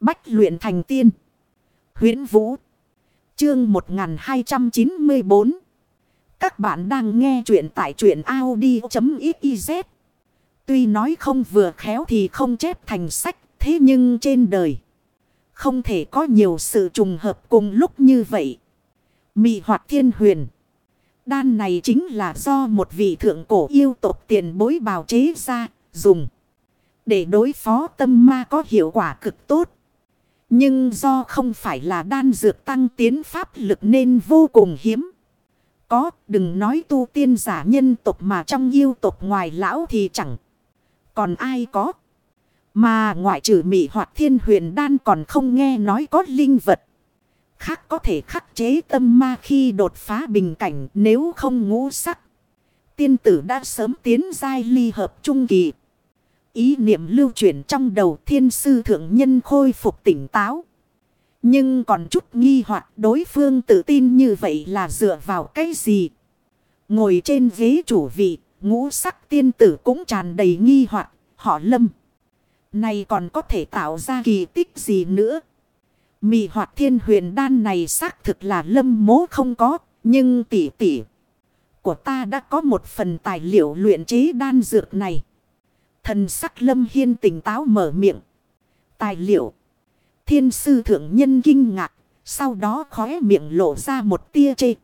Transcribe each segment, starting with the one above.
Bách luyện thành tiên. huyễn Vũ. Chương 1294. Các bạn đang nghe truyện tại truyện Audi.xyz. Tuy nói không vừa khéo thì không chép thành sách. Thế nhưng trên đời. Không thể có nhiều sự trùng hợp cùng lúc như vậy. Mị hoạt thiên huyền. Đan này chính là do một vị thượng cổ yêu tộc tiền bối bào chế ra, dùng. Để đối phó tâm ma có hiệu quả cực tốt. Nhưng do không phải là đan dược tăng tiến pháp lực nên vô cùng hiếm. Có, đừng nói tu tiên giả nhân tộc mà trong yêu tộc ngoài lão thì chẳng. Còn ai có. Mà ngoại trừ mị hoạt thiên huyền đan còn không nghe nói có linh vật. Khác có thể khắc chế tâm ma khi đột phá bình cảnh nếu không ngũ sắc. Tiên tử đã sớm tiến giai ly hợp trung kỳ. Ý niệm lưu chuyển trong đầu thiên sư thượng nhân khôi phục tỉnh táo. Nhưng còn chút nghi hoặc đối phương tự tin như vậy là dựa vào cái gì? Ngồi trên ghế chủ vị, ngũ sắc tiên tử cũng tràn đầy nghi hoặc họ lâm. Này còn có thể tạo ra kỳ tích gì nữa? Mị hoạt thiên huyền đan này xác thực là lâm mố không có, nhưng tỷ tỷ của ta đã có một phần tài liệu luyện chế đan dược này. Thần sắc lâm hiên tỉnh táo mở miệng. Tài liệu. Thiên sư thượng nhân kinh ngạc. Sau đó khóe miệng lộ ra một tia chê.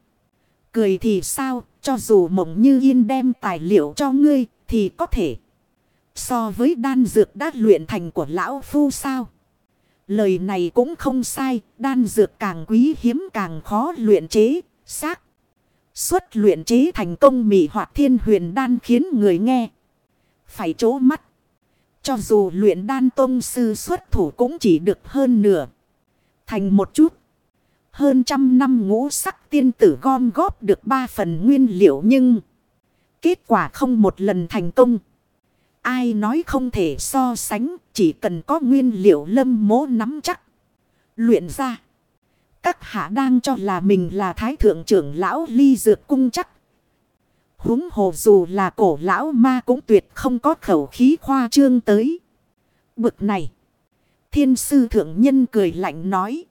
Cười thì sao. Cho dù mộng như yên đem tài liệu cho ngươi. Thì có thể. So với đan dược đã luyện thành của lão phu sao. Lời này cũng không sai. Đan dược càng quý hiếm càng khó luyện chế. Xác. Xuất luyện chế thành công mị hoạt thiên huyền đan khiến người nghe phải chố mắt. Cho dù luyện đan tông sư xuất thủ cũng chỉ được hơn nửa. Thành một chút. Hơn trăm năm ngũ sắc tiên tử gom góp được ba phần nguyên liệu nhưng. Kết quả không một lần thành công. Ai nói không thể so sánh, chỉ cần có nguyên liệu lâm mố nắm chắc. Luyện ra. Các hạ đang cho là mình là thái thượng trưởng lão ly dược cung chắc huống hồ dù là cổ lão ma cũng tuyệt không có khẩu khí khoa trương tới. Bực này. Thiên sư thượng nhân cười lạnh nói.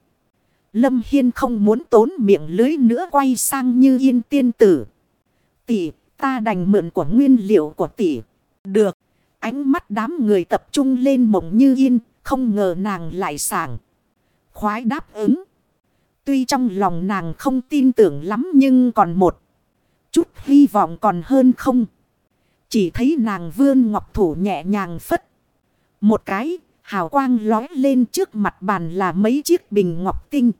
Lâm Hiên không muốn tốn miệng lưới nữa quay sang như yên tiên tử. Tỷ, ta đành mượn của nguyên liệu của tỷ. Được. Ánh mắt đám người tập trung lên mộng như yên. Không ngờ nàng lại sảng. Khoái đáp ứng. Tuy trong lòng nàng không tin tưởng lắm nhưng còn một chút hy vọng còn hơn không. Chỉ thấy nàng vươn ngọc thủ nhẹ nhàng phất. Một cái, hào quang lói lên trước mặt bàn là mấy chiếc bình ngọc tinh.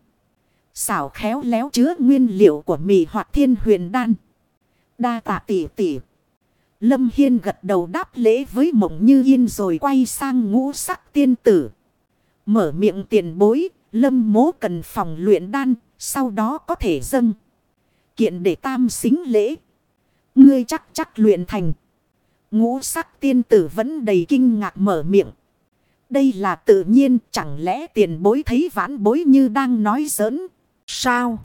Xảo khéo léo chứa nguyên liệu của mì hoạt thiên huyền đan. Đa tạ tỷ tỷ. Lâm Hiên gật đầu đáp lễ với mộng như yên rồi quay sang ngũ sắc tiên tử. Mở miệng tiền bối, lâm mố cần phòng luyện đan, sau đó có thể dâng kiện để tam xính lễ. Ngươi chắc chắc luyện thành. Ngũ sắc tiên tử vẫn đầy kinh ngạc mở miệng. Đây là tự nhiên, chẳng lẽ tiền bối thấy vãn bối như đang nói giỡn. Sao?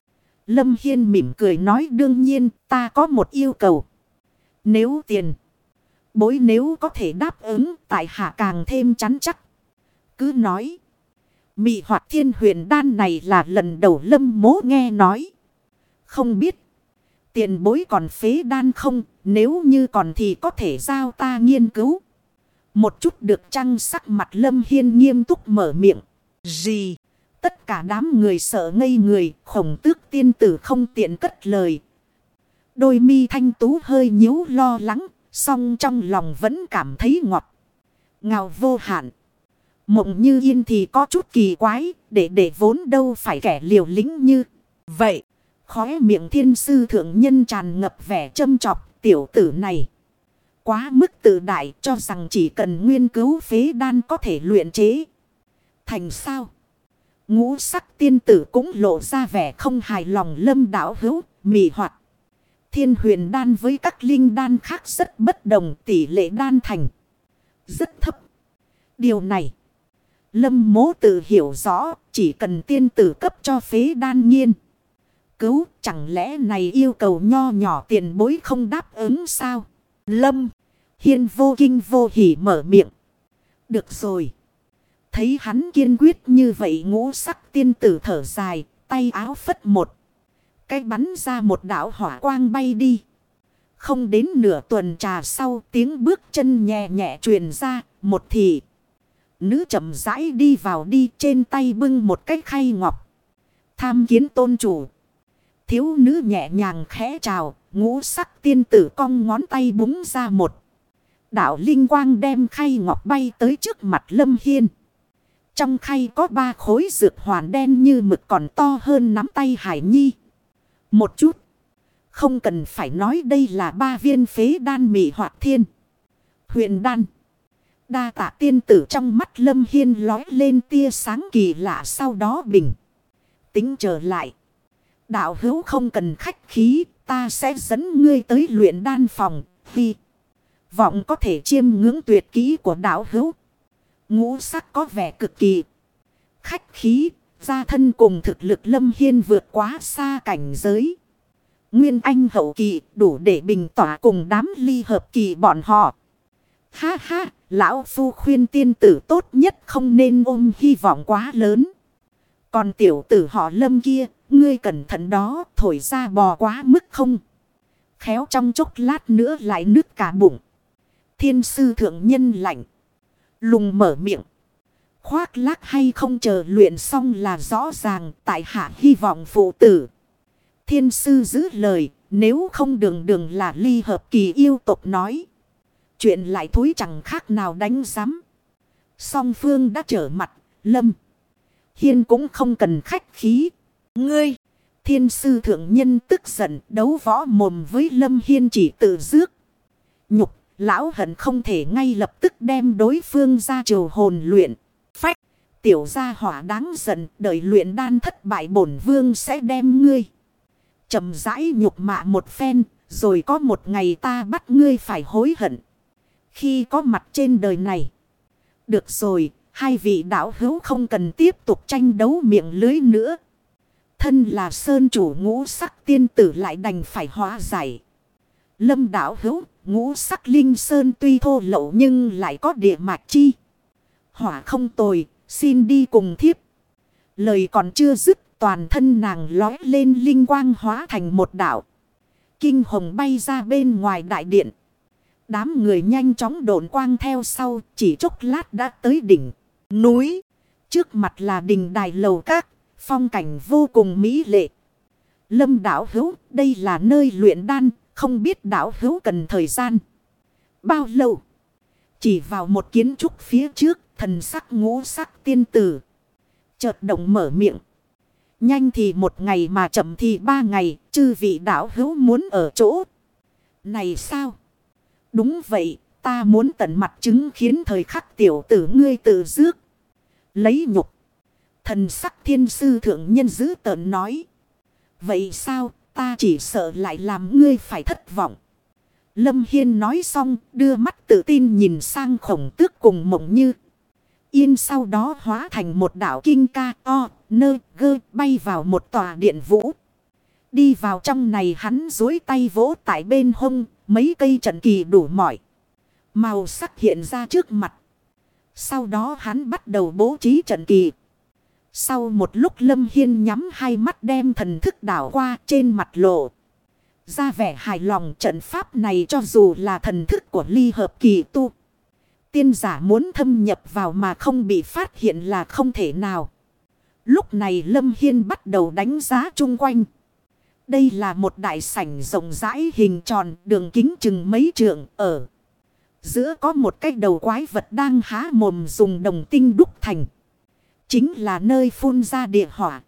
Lâm Hiên mỉm cười nói, đương nhiên, ta có một yêu cầu. Nếu tiền. Bối nếu có thể đáp ứng, tại hạ càng thêm chắn chắc. Cứ nói. Mị hoạt thiên huyền đan này là lần đầu lâm mố nghe nói. Không biết. Tiền bối còn phế đan không? Nếu như còn thì có thể giao ta nghiên cứu. Một chút được trăng sắc mặt lâm hiên nghiêm túc mở miệng. Gì? Tất cả đám người sợ ngây người. Khổng tước tiên tử không tiện cất lời. Đôi mi thanh tú hơi nhíu lo lắng. Song trong lòng vẫn cảm thấy ngọt. Ngào vô hạn. Mộng như yên thì có chút kỳ quái. Để để vốn đâu phải kẻ liều lính như vậy. Khóe miệng thiên sư thượng nhân tràn ngập vẻ châm chọc tiểu tử này. Quá mức tự đại cho rằng chỉ cần nguyên cứu phế đan có thể luyện chế. Thành sao? Ngũ sắc tiên tử cũng lộ ra vẻ không hài lòng lâm đảo hữu, mì hoạt. Thiên huyền đan với các linh đan khác rất bất đồng tỷ lệ đan thành. Rất thấp. Điều này. Lâm mố tự hiểu rõ chỉ cần tiên tử cấp cho phế đan nhiên cứu, chẳng lẽ này yêu cầu nho nhỏ tiền bối không đáp ứng sao? Lâm, hiên vô kinh vô hỉ mở miệng. Được rồi. Thấy hắn kiên quyết như vậy ngũ sắc tiên tử thở dài, tay áo phất một. Cái bắn ra một đảo hỏa quang bay đi. Không đến nửa tuần trà sau tiếng bước chân nhẹ nhẹ truyền ra, một thị. Nữ chậm rãi đi vào đi trên tay bưng một cái khay ngọc. Tham kiến tôn chủ. Thiếu nữ nhẹ nhàng khẽ chào, ngũ sắc tiên tử cong ngón tay búng ra một. Đạo Linh Quang đem khay ngọc bay tới trước mặt Lâm Hiên. Trong khay có ba khối dược hoàn đen như mực còn to hơn nắm tay Hải Nhi. Một chút. Không cần phải nói đây là ba viên phế đan mị hoạt thiên. Huyện đan. Đa tạ tiên tử trong mắt Lâm Hiên lói lên tia sáng kỳ lạ sau đó bình. Tính trở lại. Đạo hữu không cần khách khí, ta sẽ dẫn ngươi tới luyện đan phòng. Vì vọng có thể chiêm ngưỡng tuyệt kỹ của đạo hữu. Ngũ sắc có vẻ cực kỳ. Khách khí, gia thân cùng thực lực lâm hiên vượt quá xa cảnh giới. Nguyên anh hậu kỳ đủ để bình tỏa cùng đám ly hợp kỳ bọn họ. Ha ha, lão phu khuyên tiên tử tốt nhất không nên ôm hy vọng quá lớn. Còn tiểu tử họ lâm kia, ngươi cẩn thận đó, thổi ra bò quá mức không. Khéo trong chốc lát nữa lại nứt cả bụng. Thiên sư thượng nhân lạnh. Lùng mở miệng. Khoác lác hay không chờ luyện xong là rõ ràng tại hạ hy vọng phụ tử. Thiên sư giữ lời nếu không đường đường là ly hợp kỳ yêu tộc nói. Chuyện lại thối chẳng khác nào đánh giám. Song phương đã trở mặt, lâm. Hiên cũng không cần khách khí. Ngươi, thiên sư thượng nhân tức giận đấu võ mồm với lâm hiên chỉ tự dước. Nhục Lão hận không thể ngay lập tức đem đối phương ra triều hồn luyện. Phách. Tiểu gia hỏa đáng giận. Đợi luyện đan thất bại bổn vương sẽ đem ngươi. chậm rãi nhục mạ một phen. Rồi có một ngày ta bắt ngươi phải hối hận. Khi có mặt trên đời này. Được rồi. Hai vị đạo hữu không cần tiếp tục tranh đấu miệng lưới nữa. Thân là sơn chủ ngũ sắc tiên tử lại đành phải hóa giải. Lâm đạo hữu Ngũ sắc linh sơn tuy thô lậu nhưng lại có địa mạch chi. Hỏa không tồi, xin đi cùng thiếp. Lời còn chưa dứt, toàn thân nàng lói lên linh quang hóa thành một đảo. Kinh hồng bay ra bên ngoài đại điện. Đám người nhanh chóng độn quang theo sau, chỉ chốc lát đã tới đỉnh, núi. Trước mặt là đình đài lầu các, phong cảnh vô cùng mỹ lệ. Lâm đảo hữu, đây là nơi luyện đan, không biết đảo hữu cần thời gian. Bao lâu? Chỉ vào một kiến trúc phía trước, thần sắc ngũ sắc tiên tử. Chợt động mở miệng. Nhanh thì một ngày mà chậm thì ba ngày, chư vị đảo hữu muốn ở chỗ. Này sao? Đúng vậy, ta muốn tận mặt chứng khiến thời khắc tiểu tử ngươi tự dước. Lấy nhục. Thần sắc thiên sư thượng nhân giữ tợn nói. Vậy sao, Ta chỉ sợ lại làm ngươi phải thất vọng. Lâm Hiên nói xong đưa mắt tự tin nhìn sang khổng tước cùng mộng như. Yên sau đó hóa thành một đảo kinh ca o nơ gơ bay vào một tòa điện vũ. Đi vào trong này hắn dối tay vỗ tại bên hông mấy cây trận kỳ đủ mỏi. Màu sắc hiện ra trước mặt. Sau đó hắn bắt đầu bố trí trận kỳ. Sau một lúc Lâm Hiên nhắm hai mắt đem thần thức đảo qua trên mặt lộ. Ra vẻ hài lòng trận pháp này cho dù là thần thức của ly hợp kỳ tu. Tiên giả muốn thâm nhập vào mà không bị phát hiện là không thể nào. Lúc này Lâm Hiên bắt đầu đánh giá chung quanh. Đây là một đại sảnh rộng rãi hình tròn đường kính chừng mấy trượng ở. Giữa có một cái đầu quái vật đang há mồm dùng đồng tinh đúc thành. Chính là nơi phun ra địa hỏa.